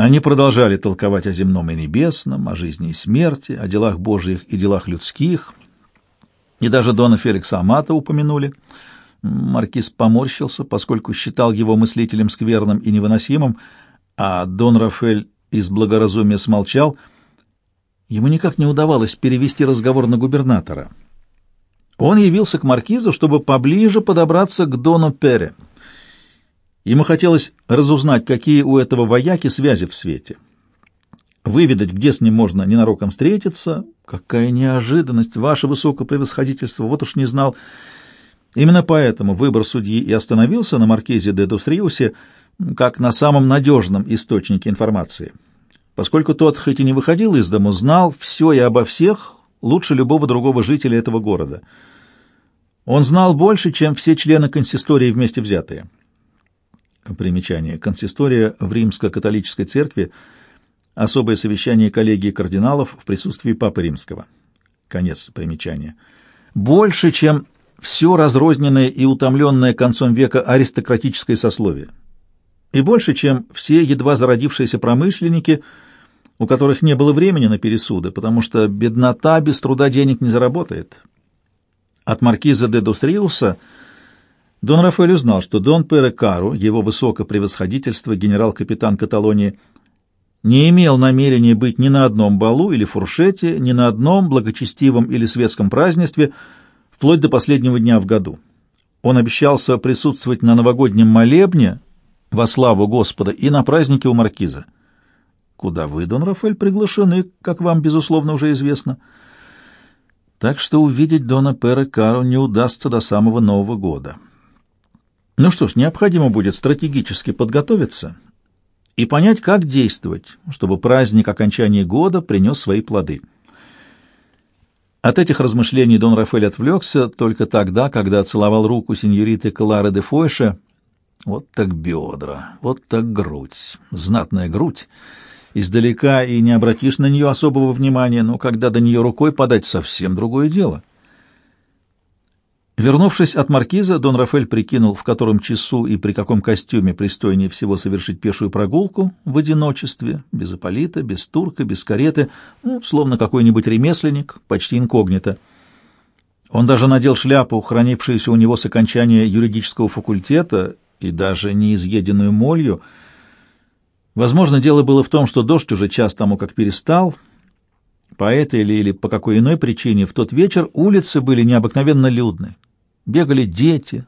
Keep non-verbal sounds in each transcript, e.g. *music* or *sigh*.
Они продолжали толковать о земном и небесном, о жизни и смерти, о делах Божьих и делах людских. И даже Дона Феликса Амата упомянули. Маркиз поморщился, поскольку считал его мыслителем скверным и невыносимым, а Дон Рафель из благоразумия смолчал. Ему никак не удавалось перевести разговор на губернатора. Он явился к маркизу, чтобы поближе подобраться к Дону Пере — Ему хотелось разузнать, какие у этого вояки связи в свете. Выведать, где с ним можно ненароком встретиться. Какая неожиданность, ваше высокопревосходительство, вот уж не знал. Именно поэтому выбор судьи и остановился на маркизе де Дустриусе как на самом надежном источнике информации. Поскольку тот, хоть и не выходил из дому, знал все и обо всех лучше любого другого жителя этого города. Он знал больше, чем все члены консистории вместе взятые. Примечание. Консистория в Римско-католической церкви. Особое совещание коллегии кардиналов в присутствии Папы Римского. Конец примечания. Больше, чем все разрозненное и утомленное концом века аристократическое сословие. И больше, чем все едва зародившиеся промышленники, у которых не было времени на пересуды, потому что беднота без труда денег не заработает. От маркиза де Дустриуса – Дон Рафаэль узнал, что Дон Пере Кару, его высокопревосходительство, генерал-капитан Каталонии, не имел намерения быть ни на одном балу или фуршете, ни на одном благочестивом или светском празднестве, вплоть до последнего дня в году. Он обещался присутствовать на новогоднем молебне во славу Господа и на празднике у Маркиза. Куда вы, Дон Рафаэль, приглашены, как вам, безусловно, уже известно. Так что увидеть Дона Пере Кару не удастся до самого Нового года. Ну что ж, необходимо будет стратегически подготовиться и понять, как действовать, чтобы праздник окончания года принес свои плоды. От этих размышлений Дон Рафаэль отвлекся только тогда, когда целовал руку сеньориты Клары де Фойше. Вот так бедра, вот так грудь, знатная грудь. Издалека и не обратишь на нее особого внимания, но когда до нее рукой подать, совсем другое дело. Вернувшись от маркиза, Дон Рафель прикинул, в котором часу и при каком костюме пристойнее всего совершить пешую прогулку в одиночестве, без аполита, без турка, без кареты, ну, словно какой-нибудь ремесленник, почти инкогнито. Он даже надел шляпу, хранившуюся у него с окончания юридического факультета, и даже не изъеденную молью. Возможно, дело было в том, что дождь уже час тому как перестал, по этой или, или по какой иной причине в тот вечер улицы были необыкновенно людны. Бегали дети,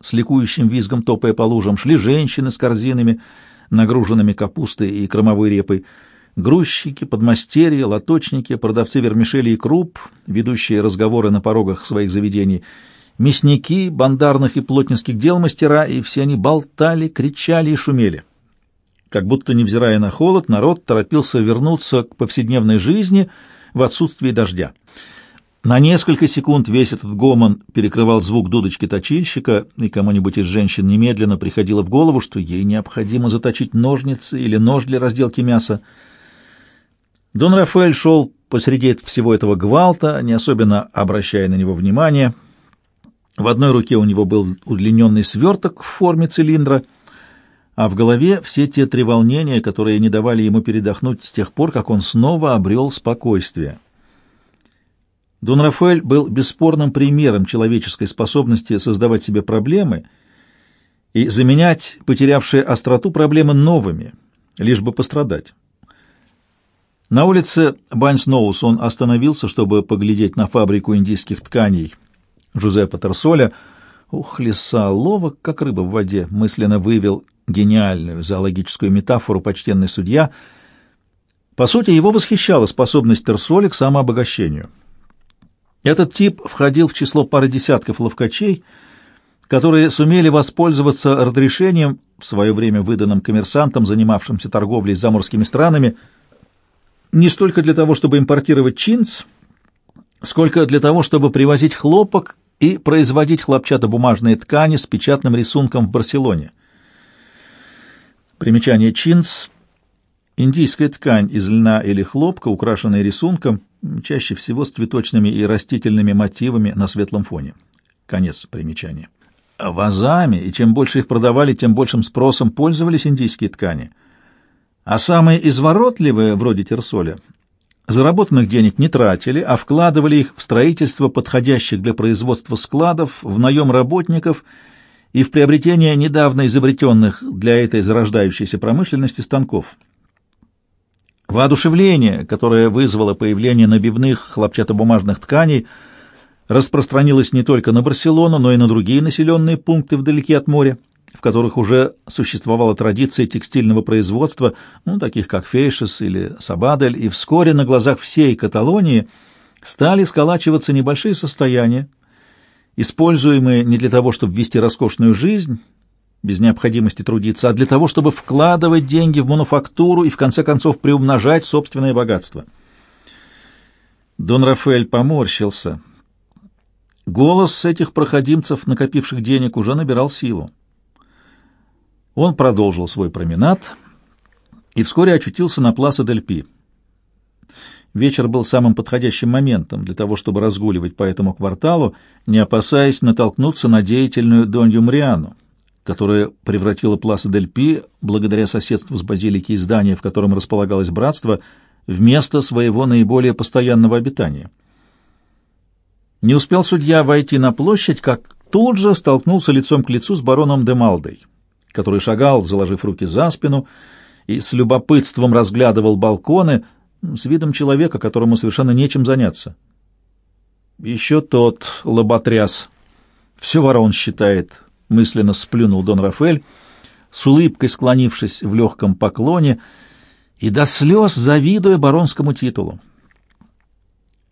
с ликующим визгом топая по лужам, шли женщины с корзинами, нагруженными капустой и кромовой репой, грузчики, подмастерья, лоточники, продавцы вермишели и круп, ведущие разговоры на порогах своих заведений, мясники, бандарных и плотницких дел мастера, и все они болтали, кричали и шумели. Как будто, невзирая на холод, народ торопился вернуться к повседневной жизни в отсутствии дождя. На несколько секунд весь этот гомон перекрывал звук дудочки точильщика, и кому-нибудь из женщин немедленно приходило в голову, что ей необходимо заточить ножницы или нож для разделки мяса. Дон Рафаэль шел посреди всего этого гвалта, не особенно обращая на него внимание. В одной руке у него был удлиненный сверток в форме цилиндра, а в голове все те три волнения, которые не давали ему передохнуть с тех пор, как он снова обрел спокойствие. Дон Рафаэль был бесспорным примером человеческой способности создавать себе проблемы и заменять потерявшие остроту проблемы новыми, лишь бы пострадать. На улице Баньсноус он остановился, чтобы поглядеть на фабрику индийских тканей Жузеппе Терсоля. Ух, леса, ловок, как рыба в воде, мысленно вывел гениальную зоологическую метафору почтенный судья. По сути, его восхищала способность Терсоля к самообогащению. Этот тип входил в число пары десятков ловкачей, которые сумели воспользоваться разрешением, в свое время выданным коммерсантам, занимавшимся торговлей с заморскими странами, не столько для того, чтобы импортировать чинц, сколько для того, чтобы привозить хлопок и производить хлопчатобумажные ткани с печатным рисунком в Барселоне. Примечание чинц – индийская ткань из льна или хлопка, украшенная рисунком – чаще всего с цветочными и растительными мотивами на светлом фоне. Конец примечания. Вазами, и чем больше их продавали, тем большим спросом пользовались индийские ткани. А самые изворотливые, вроде Терсоля, заработанных денег не тратили, а вкладывали их в строительство подходящих для производства складов, в наем работников и в приобретение недавно изобретенных для этой зарождающейся промышленности станков. Воодушевление, которое вызвало появление набивных хлопчатобумажных тканей, распространилось не только на Барселону, но и на другие населенные пункты вдалеке от моря в которых уже существовала традиция текстильного производства, ну, таких как Фейшес или Сабадель, и вскоре на глазах всей Каталонии стали сколачиваться небольшие состояния, используемые не для того, чтобы вести роскошную жизнь, без необходимости трудиться, а для того, чтобы вкладывать деньги в мануфактуру и, в конце концов, приумножать собственное богатство. Дон Рафаэль поморщился. Голос этих проходимцев, накопивших денег, уже набирал силу. Он продолжил свой променад и вскоре очутился на Пласа дель Пи. Вечер был самым подходящим моментом для того, чтобы разгуливать по этому кварталу, не опасаясь натолкнуться на деятельную Донью Мриану, которая превратила Пласа дель Пи, благодаря соседству с базиликой здания, в котором располагалось братство, в место своего наиболее постоянного обитания. Не успел судья войти на площадь, как тут же столкнулся лицом к лицу с бароном де Малдой который шагал, заложив руки за спину, и с любопытством разглядывал балконы с видом человека, которому совершенно нечем заняться. Еще тот лоботряс. Все ворон считает, мысленно сплюнул Дон Рафель, с улыбкой склонившись в легком поклоне и до слез завидуя баронскому титулу.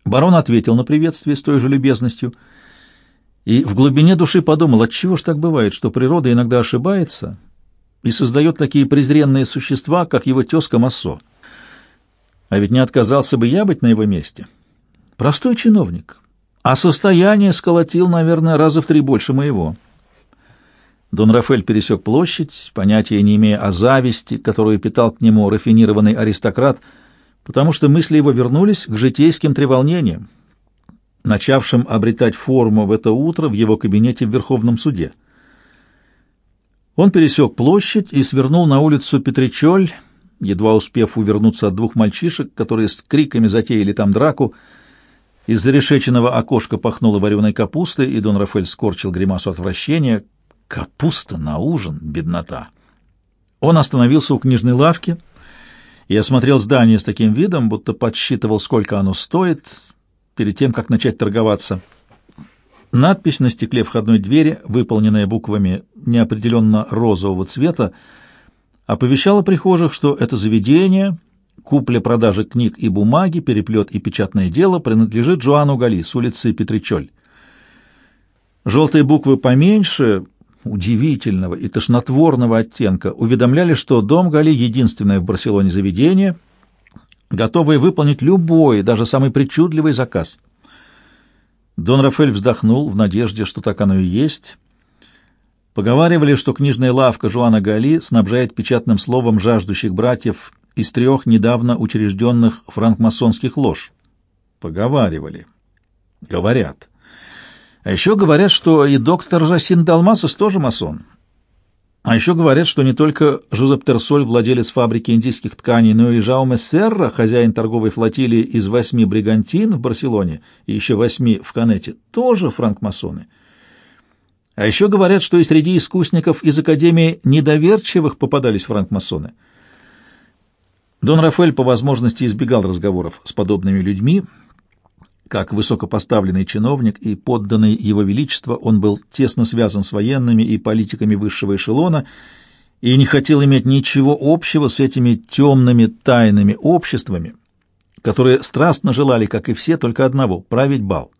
Барон ответил на приветствие с той же любезностью — и в глубине души подумал, отчего ж так бывает, что природа иногда ошибается и создает такие презренные существа, как его тезка Массо. А ведь не отказался бы я быть на его месте. Простой чиновник, а состояние сколотил, наверное, раза в три больше моего. Дон Рафель пересек площадь, понятия не имея о зависти, которую питал к нему рафинированный аристократ, потому что мысли его вернулись к житейским треволнениям, начавшим обретать форму в это утро в его кабинете в Верховном суде. Он пересек площадь и свернул на улицу Петричоль, едва успев увернуться от двух мальчишек, которые с криками затеяли там драку. Из зарешеченного окошка пахнуло вареной капустой, и Дон Рафель скорчил гримасу отвращения. «Капуста на ужин, беднота!» Он остановился у книжной лавки и осмотрел здание с таким видом, будто подсчитывал, сколько оно стоит, перед тем, как начать торговаться. Надпись на стекле входной двери, выполненная буквами неопределенно розового цвета, оповещала прихожих, что это заведение, купля-продажа книг и бумаги, переплет и печатное дело принадлежит Жуану Гали с улицы Петричоль. Желтые буквы поменьше, удивительного и тошнотворного оттенка, уведомляли, что дом Гали — единственное в Барселоне заведение — готовые выполнить любой, даже самый причудливый заказ. Дон Рафаэль вздохнул в надежде, что так оно и есть. Поговаривали, что книжная лавка Жуана Гали снабжает печатным словом жаждущих братьев из трех недавно учрежденных франкмасонских лож. Поговаривали. Говорят. А еще говорят, что и доктор Жасин Далмасос тоже масон. А еще говорят, что не только Жозеп Терсоль, владелец фабрики индийских тканей, но и Жауме Серра, хозяин торговой флотилии из восьми бригантин в Барселоне и еще восьми в Канете, тоже франкмасоны. А еще говорят, что и среди искусников из Академии недоверчивых попадались франкмасоны. Дон Рафаэль по возможности избегал разговоров с подобными людьми, как высокопоставленный чиновник и подданный его величества, он был тесно связан с военными и политиками высшего эшелона и не хотел иметь ничего общего с этими темными тайными обществами, которые страстно желали, как и все, только одного — править бал.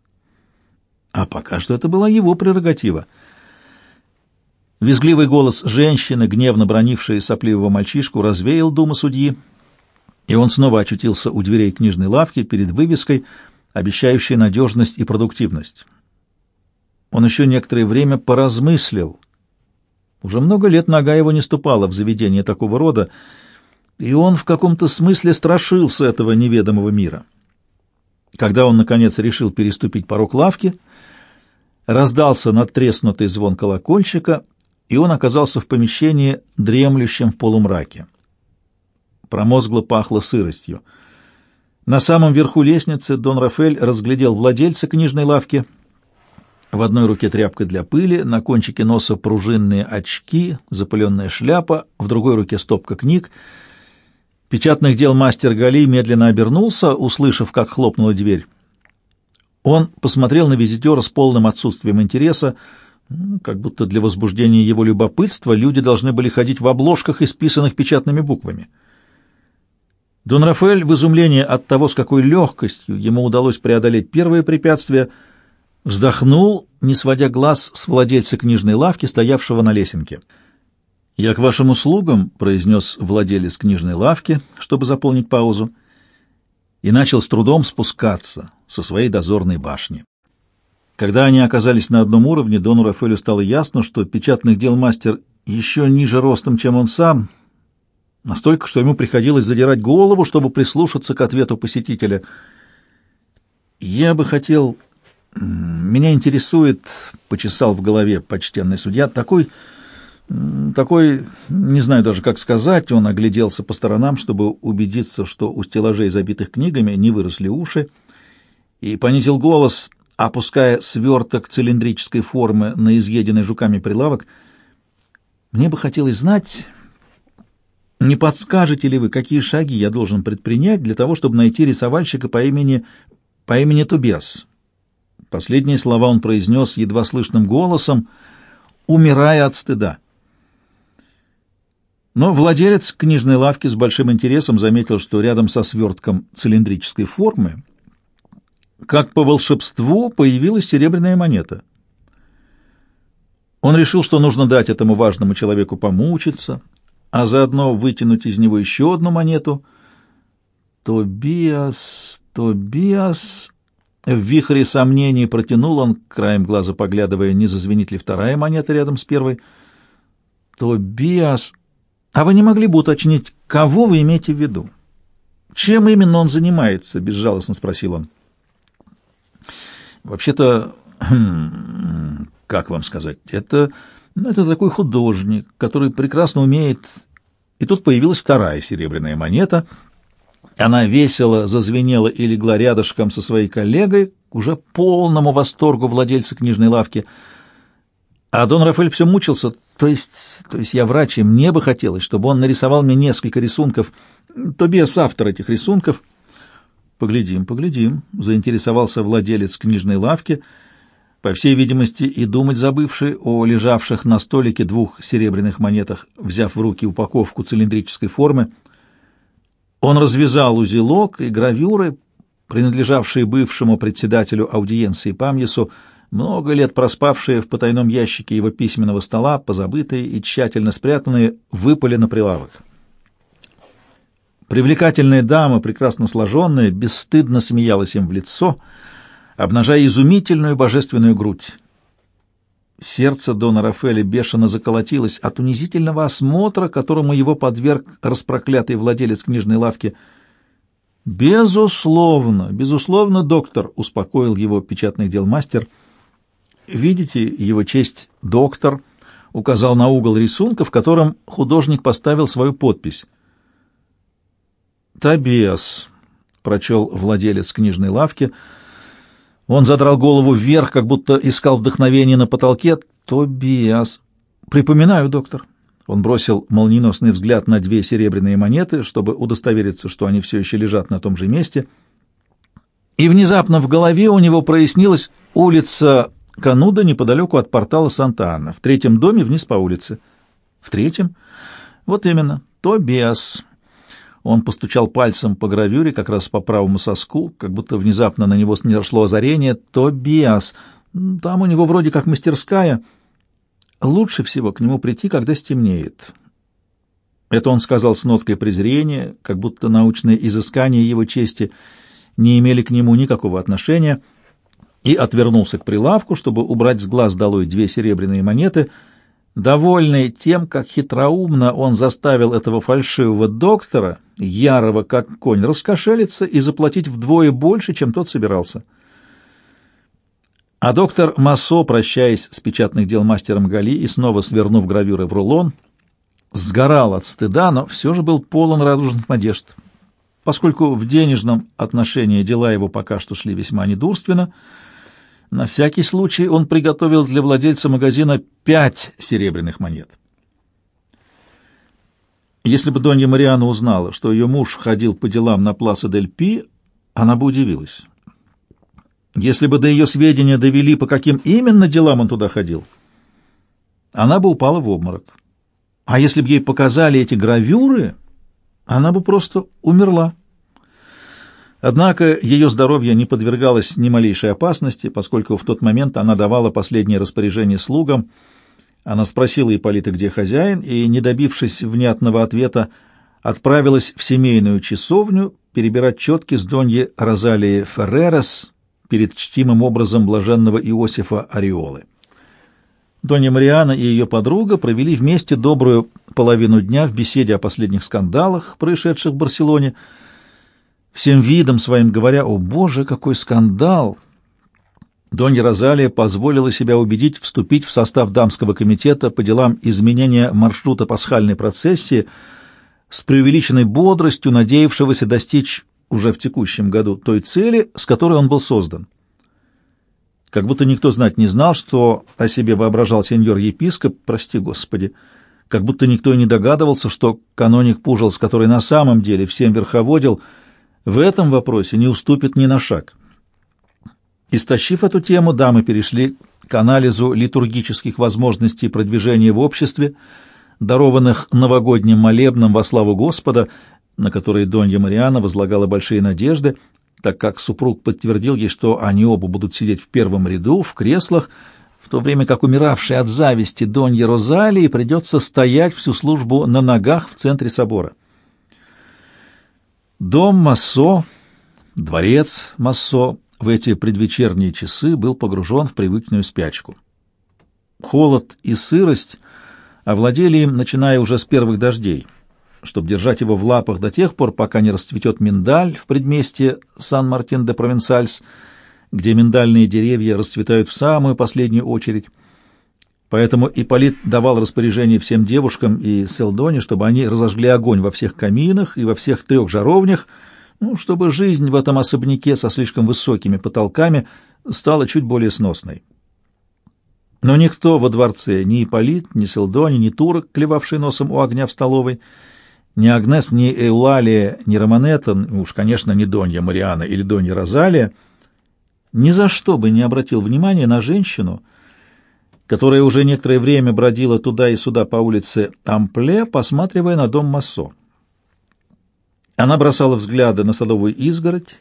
А пока что это была его прерогатива. Визгливый голос женщины, гневно бронившей сопливого мальчишку, развеял думу судьи, и он снова очутился у дверей книжной лавки перед вывеской — обещающий надежность и продуктивность. Он еще некоторое время поразмыслил. Уже много лет нога его не ступала в заведение такого рода, и он в каком-то смысле страшился этого неведомого мира. Когда он, наконец, решил переступить порог лавки, раздался надтреснутый звон колокольчика, и он оказался в помещении, дремлющем в полумраке. Промозгло пахло сыростью. На самом верху лестницы Дон Рафель разглядел владельца книжной лавки. В одной руке тряпка для пыли, на кончике носа пружинные очки, запыленная шляпа, в другой руке стопка книг. Печатных дел мастер Гали медленно обернулся, услышав, как хлопнула дверь. Он посмотрел на визитера с полным отсутствием интереса, как будто для возбуждения его любопытства люди должны были ходить в обложках, исписанных печатными буквами. Дон Рафаэль в изумлении от того, с какой легкостью ему удалось преодолеть первое препятствие, вздохнул, не сводя глаз с владельца книжной лавки, стоявшего на лесенке. «Я к вашим услугам», — произнес владелец книжной лавки, чтобы заполнить паузу, и начал с трудом спускаться со своей дозорной башни. Когда они оказались на одном уровне, Дону Рафаэлю стало ясно, что печатных дел мастер еще ниже ростом, чем он сам — Настолько, что ему приходилось задирать голову, чтобы прислушаться к ответу посетителя. «Я бы хотел... Меня интересует...» — почесал в голове почтенный судья. «Такой... такой... не знаю даже, как сказать...» Он огляделся по сторонам, чтобы убедиться, что у стеллажей, забитых книгами, не выросли уши, и понизил голос, опуская сверток цилиндрической формы на изъеденный жуками прилавок. «Мне бы хотелось знать...» Не подскажете ли вы, какие шаги я должен предпринять для того, чтобы найти рисовальщика по имени по имени Тубес? Последние слова он произнес едва слышным голосом, умирая от стыда. Но владелец книжной лавки с большим интересом заметил, что рядом со свертком цилиндрической формы, как по волшебству, появилась серебряная монета. Он решил, что нужно дать этому важному человеку помучиться, а заодно вытянуть из него еще одну монету. Тобиас, Тобиас... В вихре сомнений протянул он, краем глаза поглядывая, не зазвенит ли вторая монета рядом с первой. Тобиас... А вы не могли бы уточнить, кого вы имеете в виду? Чем именно он занимается? Безжалостно спросил он. Вообще-то, *clears throat* как вам сказать, это ну, это такой художник, который прекрасно умеет... И тут появилась вторая серебряная монета. Она весело зазвенела и легла рядышком со своей коллегой, уже полному восторгу владельца книжной лавки. А Дон Рафаэль все мучился. То есть, то есть я врач, и мне бы хотелось, чтобы он нарисовал мне несколько рисунков. Тобиас автор этих рисунков. Поглядим, поглядим, заинтересовался владелец книжной лавки — по всей видимости, и думать забывший о лежавших на столике двух серебряных монетах, взяв в руки упаковку цилиндрической формы. Он развязал узелок и гравюры, принадлежавшие бывшему председателю аудиенции Памьесу, много лет проспавшие в потайном ящике его письменного стола, позабытые и тщательно спрятанные, выпали на прилавок. Привлекательная дама, прекрасно сложенная, бесстыдно смеялась им в лицо — обнажая изумительную божественную грудь. Сердце Дона Рафаэля бешено заколотилось от унизительного осмотра, которому его подверг распроклятый владелец книжной лавки. «Безусловно, безусловно, доктор», — успокоил его печатный дел мастер. «Видите, его честь доктор», — указал на угол рисунка, в котором художник поставил свою подпись. «Табиас», — прочел владелец книжной лавки, — он задрал голову вверх, как будто искал вдохновение на потолке. «Тобиас...» «Припоминаю, доктор». Он бросил молниеносный взгляд на две серебряные монеты, чтобы удостовериться, что они все еще лежат на том же месте. И внезапно в голове у него прояснилась улица Кануда неподалеку от портала Санта-Анна, в третьем доме вниз по улице. В третьем? Вот именно. Тобиас. Он постучал пальцем по гравюре, как раз по правому соску, как будто внезапно на него снизошло озарение. Тобиас. Там у него вроде как мастерская. Лучше всего к нему прийти, когда стемнеет. Это он сказал с ноткой презрения, как будто научные изыскания его чести не имели к нему никакого отношения, и отвернулся к прилавку, чтобы убрать с глаз долой две серебряные монеты — Довольный тем, как хитроумно он заставил этого фальшивого доктора, ярого как конь, раскошелиться и заплатить вдвое больше, чем тот собирался. А доктор Массо, прощаясь с печатных дел мастером Гали и снова свернув гравюры в рулон, сгорал от стыда, но все же был полон радужных надежд. Поскольку в денежном отношении дела его пока что шли весьма недурственно, на всякий случай он приготовил для владельца магазина пять серебряных монет. Если бы Донья Мариана узнала, что ее муж ходил по делам на Пласа дель Пи, она бы удивилась. Если бы до ее сведения довели, по каким именно делам он туда ходил, она бы упала в обморок. А если бы ей показали эти гравюры, она бы просто умерла. Однако ее здоровье не подвергалось ни малейшей опасности, поскольку в тот момент она давала последнее распоряжение слугам. Она спросила Ипполита, где хозяин, и, не добившись внятного ответа, отправилась в семейную часовню перебирать четки с доньи Розалии Ферререс перед чтимым образом блаженного Иосифа Ореолы. Донья Мариана и ее подруга провели вместе добрую половину дня в беседе о последних скандалах, происшедших в Барселоне, всем видом своим говоря, «О, Боже, какой скандал!» Донья Розалия позволила себя убедить вступить в состав дамского комитета по делам изменения маршрута пасхальной процессии с преувеличенной бодростью, надеявшегося достичь уже в текущем году той цели, с которой он был создан как будто никто знать не знал, что о себе воображал сеньор-епископ, прости господи, как будто никто и не догадывался, что каноник Пужелс, который на самом деле всем верховодил, в этом вопросе не уступит ни на шаг. Истощив эту тему, дамы перешли к анализу литургических возможностей продвижения в обществе, дарованных новогодним молебном во славу Господа, на которые Донья Мариана возлагала большие надежды, так как супруг подтвердил ей, что они оба будут сидеть в первом ряду, в креслах, в то время как умиравшей от зависти Донье Розалии придется стоять всю службу на ногах в центре собора. Дом Массо, дворец Массо в эти предвечерние часы был погружен в привычную спячку. Холод и сырость овладели им, начиная уже с первых дождей чтобы держать его в лапах до тех пор, пока не расцветет миндаль в предместье Сан-Мартин-де-Провенсальс, где миндальные деревья расцветают в самую последнюю очередь. Поэтому Ипполит давал распоряжение всем девушкам и Селдоне, чтобы они разожгли огонь во всех каминах и во всех трех жаровнях, ну, чтобы жизнь в этом особняке со слишком высокими потолками стала чуть более сносной. Но никто во дворце, ни Ипполит, ни Селдони, ни турок, клевавший носом у огня в столовой, ни Агнес, ни Эулалия, ни Романетта, уж, конечно, не Донья Мариана или Донья Розалия, ни за что бы не обратил внимания на женщину, которая уже некоторое время бродила туда и сюда по улице Ампле, посматривая на дом Массо. Она бросала взгляды на садовую изгородь,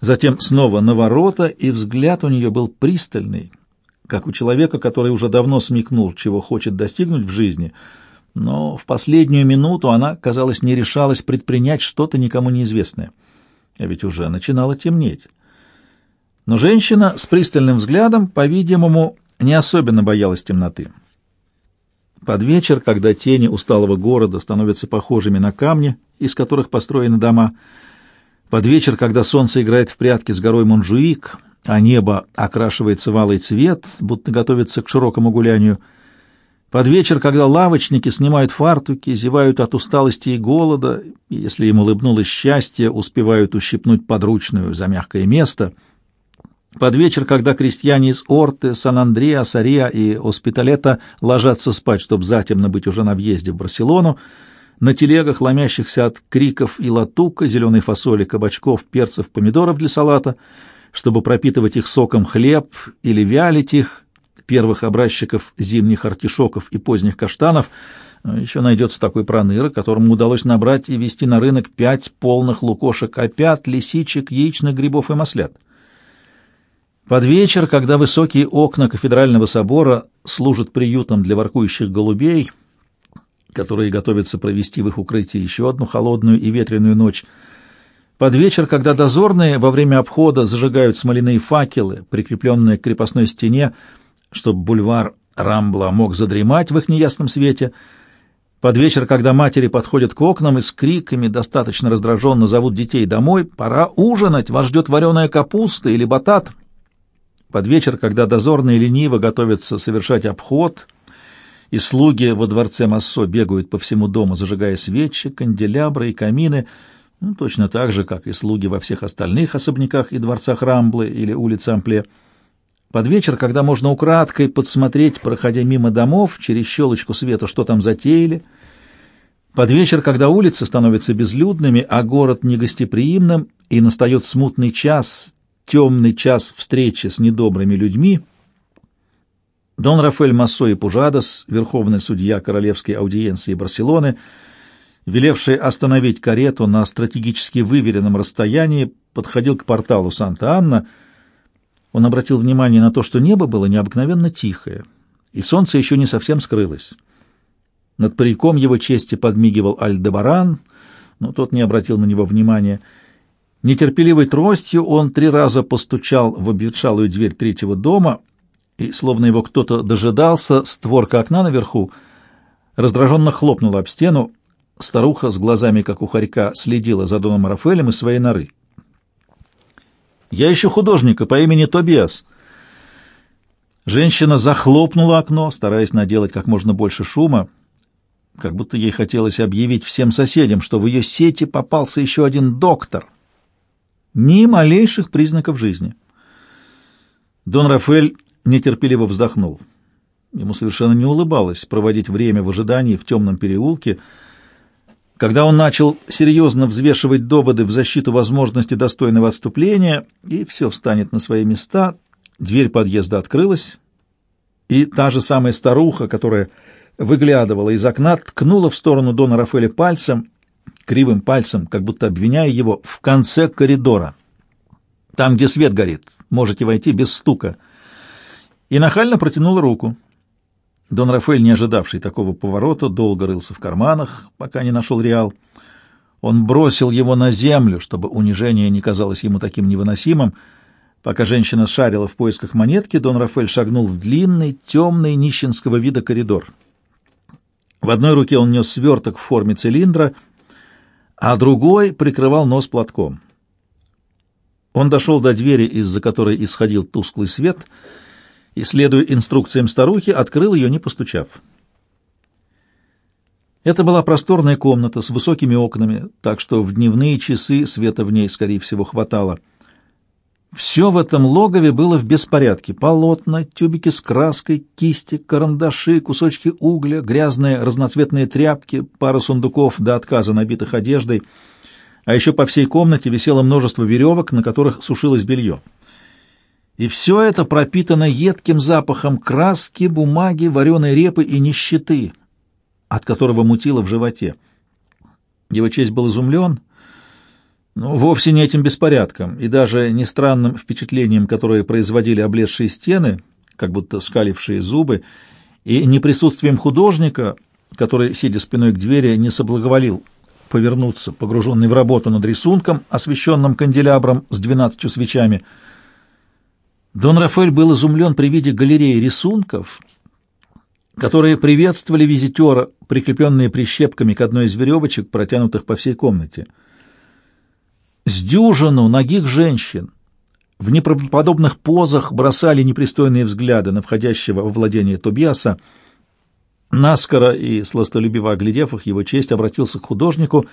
затем снова на ворота, и взгляд у нее был пристальный, как у человека, который уже давно смекнул, чего хочет достигнуть в жизни — но в последнюю минуту она, казалось, не решалась предпринять что-то никому неизвестное. А ведь уже начинало темнеть. Но женщина с пристальным взглядом, по-видимому, не особенно боялась темноты. Под вечер, когда тени усталого города становятся похожими на камни, из которых построены дома, под вечер, когда солнце играет в прятки с горой Монжуик, а небо окрашивается в цвет, будто готовится к широкому гулянию — под вечер, когда лавочники снимают фартуки, зевают от усталости и голода, и, если им улыбнулось счастье, успевают ущипнуть подручную за мягкое место. Под вечер, когда крестьяне из Орты, Сан-Андреа, Сария и Оспиталета ложатся спать, чтобы затемно быть уже на въезде в Барселону, на телегах, ломящихся от криков и латука, зеленой фасоли, кабачков, перцев, помидоров для салата, чтобы пропитывать их соком хлеб или вялить их, первых образчиков зимних артишоков и поздних каштанов. Еще найдется такой проныра, которому удалось набрать и вести на рынок пять полных лукошек опят, лисичек, яичных грибов и маслят. Под вечер, когда высокие окна кафедрального собора служат приютом для воркующих голубей, которые готовятся провести в их укрытии еще одну холодную и ветреную ночь, под вечер, когда дозорные во время обхода зажигают смоляные факелы, прикрепленные к крепостной стене, чтобы бульвар Рамбла мог задремать в их неясном свете. Под вечер, когда матери подходят к окнам и с криками достаточно раздраженно зовут детей домой, пора ужинать, вас ждет вареная капуста или батат. Под вечер, когда дозорные лениво готовятся совершать обход и слуги во дворце Массо бегают по всему дому, зажигая свечи, канделябры и камины, ну, точно так же, как и слуги во всех остальных особняках и дворцах Рамблы или улицы Ампле. Под вечер, когда можно украдкой подсмотреть, проходя мимо домов, через щелочку света, что там затеяли, под вечер, когда улицы становятся безлюдными, а город негостеприимным, и настает смутный час, темный час встречи с недобрыми людьми, Дон Рафаэль Массо и Пужадос, верховный судья Королевской аудиенции Барселоны, велевший остановить карету на стратегически выверенном расстоянии, подходил к порталу Санта-Анна. Он обратил внимание на то, что небо было необыкновенно тихое, и солнце еще не совсем скрылось. Над париком его чести подмигивал Альдебаран, но тот не обратил на него внимания. Нетерпеливой тростью он три раза постучал в обветшалую дверь третьего дома, и, словно его кто-то дожидался, створка окна наверху раздраженно хлопнула об стену. Старуха с глазами, как у хорька, следила за Доном Рафаэлем из своей норы. «Я ищу художника по имени Тобиас». Женщина захлопнула окно, стараясь наделать как можно больше шума, как будто ей хотелось объявить всем соседям, что в ее сети попался еще один доктор. Ни малейших признаков жизни. Дон Рафаэль нетерпеливо вздохнул. Ему совершенно не улыбалось проводить время в ожидании в темном переулке. Когда он начал серьезно взвешивать доводы в защиту возможности достойного отступления, и все встанет на свои места, дверь подъезда открылась, и та же самая старуха, которая выглядывала из окна, ткнула в сторону Дона Рафаэля пальцем, кривым пальцем, как будто обвиняя его, в конце коридора. «Там, где свет горит, можете войти без стука» и нахально протянула руку. Дон Рафаэль, не ожидавший такого поворота, долго рылся в карманах, пока не нашел реал. Он бросил его на землю, чтобы унижение не казалось ему таким невыносимым. Пока женщина шарила в поисках монетки, Дон Рафаэль шагнул в длинный, темный, нищенского вида коридор. В одной руке он нес сверток в форме цилиндра, а другой прикрывал нос платком. Он дошел до двери, из-за которой исходил тусклый свет — и, следуя инструкциям старухи, открыл ее, не постучав. Это была просторная комната с высокими окнами, так что в дневные часы света в ней, скорее всего, хватало. Все в этом логове было в беспорядке. Полотна, тюбики с краской, кисти, карандаши, кусочки угля, грязные разноцветные тряпки, пара сундуков до отказа набитых одеждой, а еще по всей комнате висело множество веревок, на которых сушилось белье. И все это пропитано едким запахом краски, бумаги, вареной репы и нищеты, от которого мутило в животе. Его честь был изумлен, но вовсе не этим беспорядком и даже не странным впечатлением, которое производили облезшие стены, как будто скалившие зубы, и не присутствием художника, который, сидя спиной к двери, не соблаговолил повернуться, погруженный в работу над рисунком, освещенным канделябром с двенадцатью свечами — Дон Рафаэль был изумлен при виде галереи рисунков, которые приветствовали визитера, прикрепленные прищепками к одной из веревочек, протянутых по всей комнате. С дюжину ногих женщин в неправдоподобных позах бросали непристойные взгляды на входящего во владение Тобиаса. Наскоро и сластолюбиво оглядев их, его честь обратился к художнику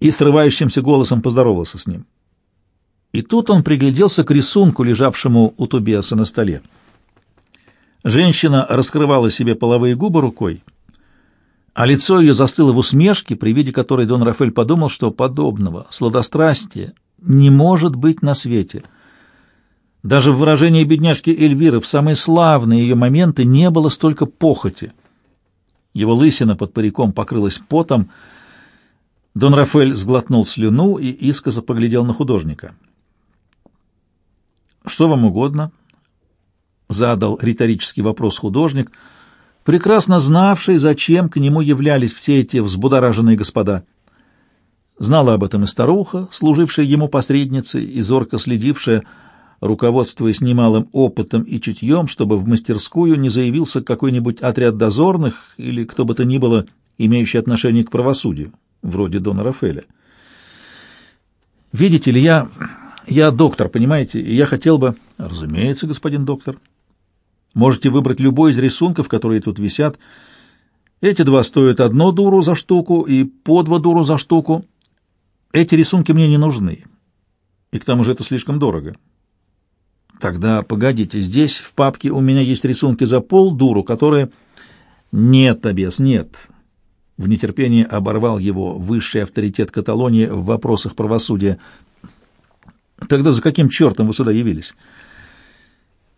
и срывающимся голосом поздоровался с ним. И тут он пригляделся к рисунку, лежавшему у Тубиаса на столе. Женщина раскрывала себе половые губы рукой, а лицо ее застыло в усмешке, при виде которой Дон Рафаэль подумал, что подобного сладострастия не может быть на свете. Даже в выражении бедняжки Эльвиры в самые славные ее моменты не было столько похоти. Его лысина под париком покрылась потом. Дон Рафаэль сглотнул слюну и искоса поглядел на художника. «Что вам угодно?» — задал риторический вопрос художник, прекрасно знавший, зачем к нему являлись все эти взбудораженные господа. Знала об этом и старуха, служившая ему посредницей и зорко следившая, руководствуясь немалым опытом и чутьем, чтобы в мастерскую не заявился какой-нибудь отряд дозорных или кто бы то ни было, имеющий отношение к правосудию, вроде Дона Рафеля. «Видите ли, я я доктор, понимаете, и я хотел бы... Разумеется, господин доктор. Можете выбрать любой из рисунков, которые тут висят. Эти два стоят одно дуру за штуку и по два дуру за штуку. Эти рисунки мне не нужны. И к тому же это слишком дорого. Тогда, погодите, здесь в папке у меня есть рисунки за пол дуру, которые... Нет, Тобес, нет. В нетерпении оборвал его высший авторитет Каталонии в вопросах правосудия. Тогда за каким чертом вы сюда явились?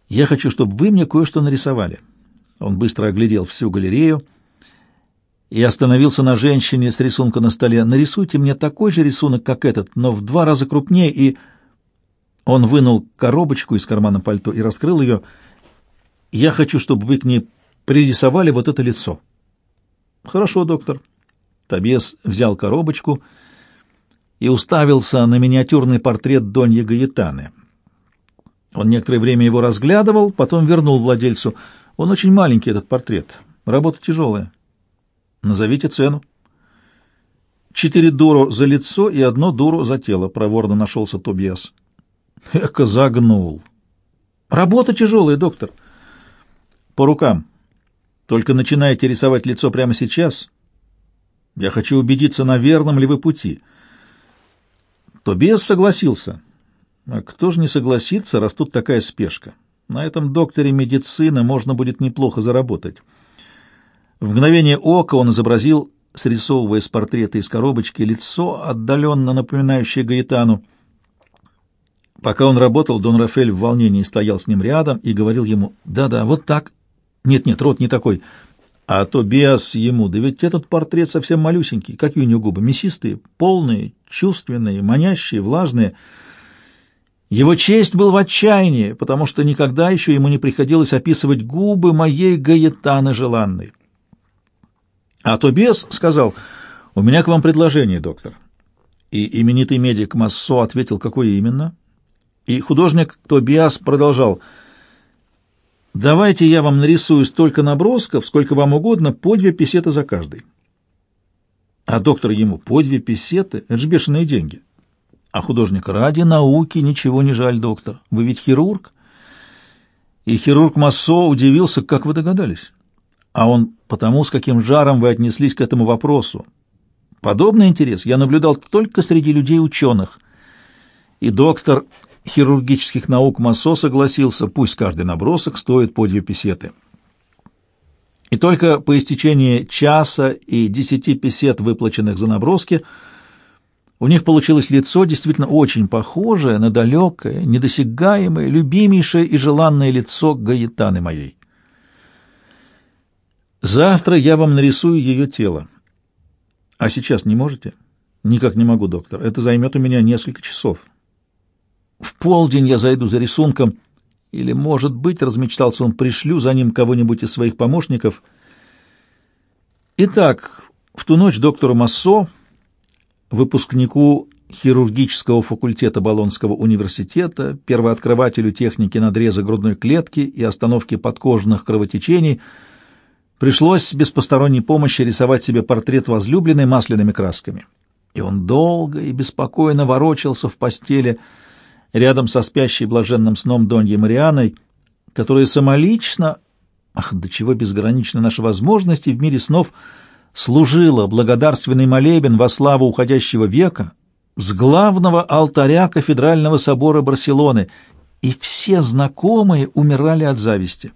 Я хочу, чтобы вы мне кое-что нарисовали. Он быстро оглядел всю галерею и остановился на женщине с рисунка на столе. Нарисуйте мне такой же рисунок, как этот, но в два раза крупнее и... Он вынул коробочку из кармана пальто и раскрыл ее. «Я хочу, чтобы вы к ней пририсовали вот это лицо». «Хорошо, доктор». Тобес взял коробочку и уставился на миниатюрный портрет Доньи Гаетаны. Он некоторое время его разглядывал, потом вернул владельцу. «Он очень маленький, этот портрет. Работа тяжелая. Назовите цену». «Четыре дуро за лицо и одно дуро за тело», — проворно нашелся Тобиас. Эко загнул. Работа тяжелая, доктор. По рукам. Только начинаете рисовать лицо прямо сейчас. Я хочу убедиться, на верном ли вы пути. Тобиас согласился. Кто же не согласится, раз тут такая спешка? На этом докторе медицины можно будет неплохо заработать. В мгновение ока он изобразил, срисовывая с портрета из коробочки, лицо, отдаленно напоминающее Гаэтану. Пока он работал, Дон Рафель в волнении стоял с ним рядом и говорил ему «Да-да, вот так». «Нет-нет, рот не такой». А то Биас ему, да ведь этот портрет совсем малюсенький. Какие у него губы? Мясистые, полные, чувственные, манящие, влажные. Его честь был в отчаянии, потому что никогда еще ему не приходилось описывать губы моей Гаетаны желанной. А то Тобиас сказал, «У меня к вам предложение, доктор». И именитый медик Массо ответил, какое именно? И художник Тобиас продолжал. «Давайте я вам нарисую столько набросков, сколько вам угодно, по две песеты за каждый». А доктор ему «по две песеты? Это же бешеные деньги». А художник «ради науки ничего не жаль, доктор. Вы ведь хирург?» И хирург Массо удивился, как вы догадались. А он потому, с каким жаром вы отнеслись к этому вопросу. Подобный интерес я наблюдал только среди людей-ученых. И доктор хирургических наук Массо согласился, пусть каждый набросок стоит по две песеты. И только по истечении часа и десяти песет, выплаченных за наброски, у них получилось лицо, действительно очень похожее на далекое, недосягаемое, любимейшее и желанное лицо Гаетаны моей. Завтра я вам нарисую ее тело. А сейчас не можете? Никак не могу, доктор. Это займет у меня несколько часов. В полдень я зайду за рисунком, или, может быть, размечтался он, пришлю за ним кого-нибудь из своих помощников. Итак, в ту ночь доктору Массо, выпускнику хирургического факультета Болонского университета, первооткрывателю техники надреза грудной клетки и остановки подкожных кровотечений, пришлось без посторонней помощи рисовать себе портрет возлюбленной масляными красками. И он долго и беспокойно ворочался в постели, рядом со спящей блаженным сном Доньей Марианой, которая самолично, ах, до чего безграничны наши возможности в мире снов, служила благодарственный молебен во славу уходящего века с главного алтаря кафедрального собора Барселоны, и все знакомые умирали от зависти.